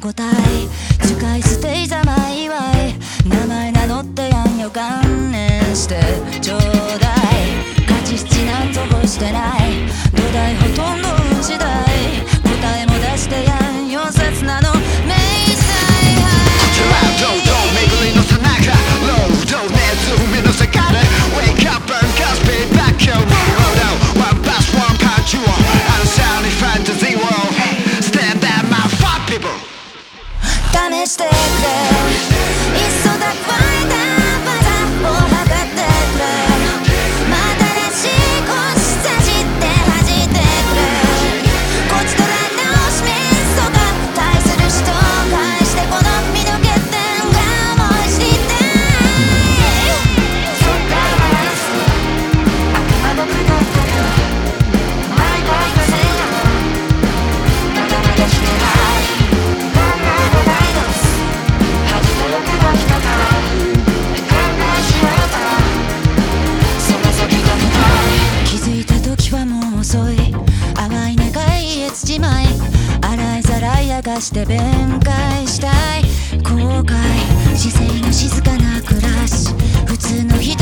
答え体使い捨てざま祝い名前名乗ってやんよ観念して。ちょうだい。勝ち七なんぞ欲してない。土台ほとんどかめしてくれかして弁解したい。後悔姿勢の静かな暮らし。普通の日